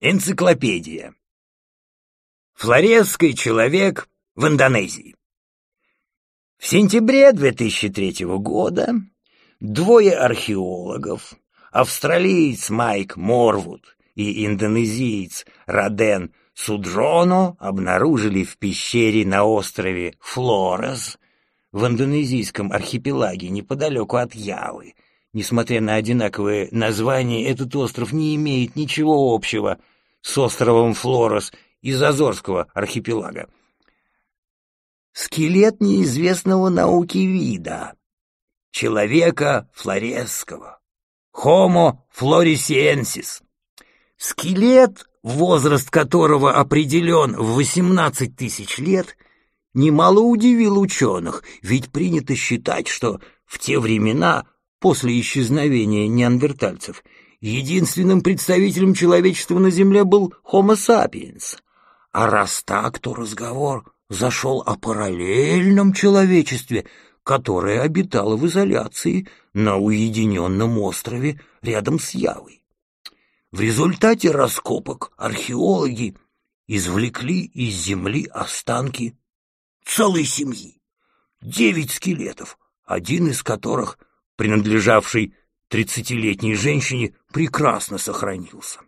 Энциклопедия. Флоресский человек в Индонезии. В сентябре 2003 года двое археологов, австралиец Майк Морвуд и индонезиец Раден Суджоно обнаружили в пещере на острове Флорес в индонезийском архипелаге неподалеку от Явы. Несмотря на одинаковое название, этот остров не имеет ничего общего с островом Флорес из Азорского архипелага. Скелет неизвестного науки вида, человека флоресского, Homo floresiensis. Скелет, возраст которого определен в 18 тысяч лет, немало удивил ученых, ведь принято считать, что в те времена, после исчезновения неандертальцев, единственным представителем человечества на Земле был Homo sapiens. А раз так, то разговор зашел о параллельном человечестве, которое обитало в изоляции на уединенном острове рядом с Явой. В результате раскопок археологи извлекли из земли останки целой семьи. Девять скелетов, один из которых, принадлежавший тридцатилетней женщине, прекрасно сохранился.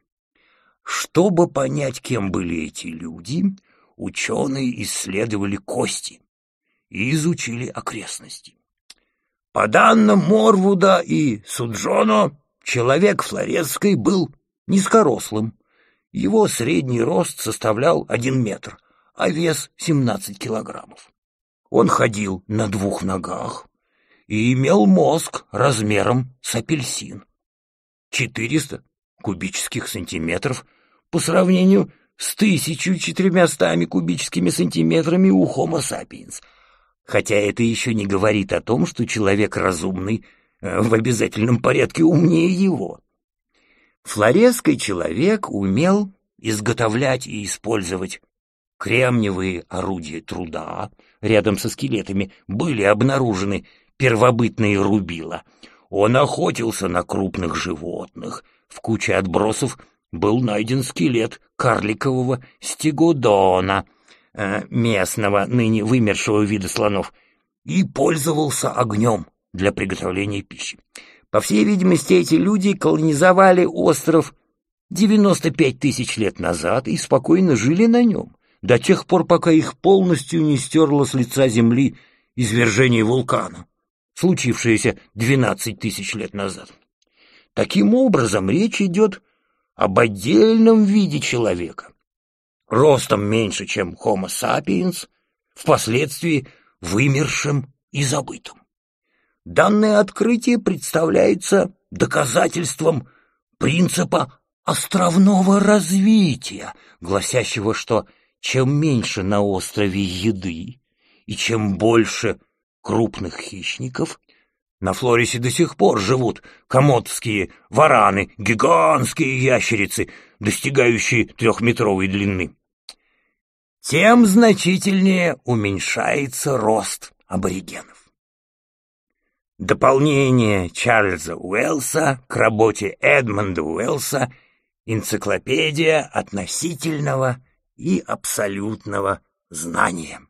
Чтобы понять, кем были эти люди, ученые исследовали кости и изучили окрестности. По данным Морвуда и Суджоно, человек Флорецкой был низкорослым. Его средний рост составлял один метр, а вес 17 килограммов. Он ходил на двух ногах и имел мозг размером с апельсин. 400 кубических сантиметров по сравнению с 1400 кубическими сантиметрами у Homo sapiens. Хотя это еще не говорит о том, что человек разумный э, в обязательном порядке умнее его. Флоресский человек умел изготовлять и использовать кремниевые орудия труда. Рядом со скелетами были обнаружены первобытные рубила. Он охотился на крупных животных. В куче отбросов был найден скелет карликового стегодона, э, местного, ныне вымершего вида слонов, и пользовался огнем для приготовления пищи. По всей видимости, эти люди колонизовали остров 95 тысяч лет назад и спокойно жили на нем, до тех пор, пока их полностью не стерло с лица земли извержение вулкана, случившееся 12 тысяч лет назад. Таким образом, речь идет об отдельном виде человека, ростом меньше, чем Homo sapiens, впоследствии вымершим и забытым. Данное открытие представляется доказательством принципа островного развития, гласящего, что чем меньше на острове еды и чем больше крупных хищников, на Флорисе до сих пор живут комодские вараны, гигантские ящерицы, достигающие трехметровой длины. Тем значительнее уменьшается рост аборигенов. Дополнение Чарльза Уэллса к работе Эдмонда Уэллса «Энциклопедия относительного и абсолютного знания».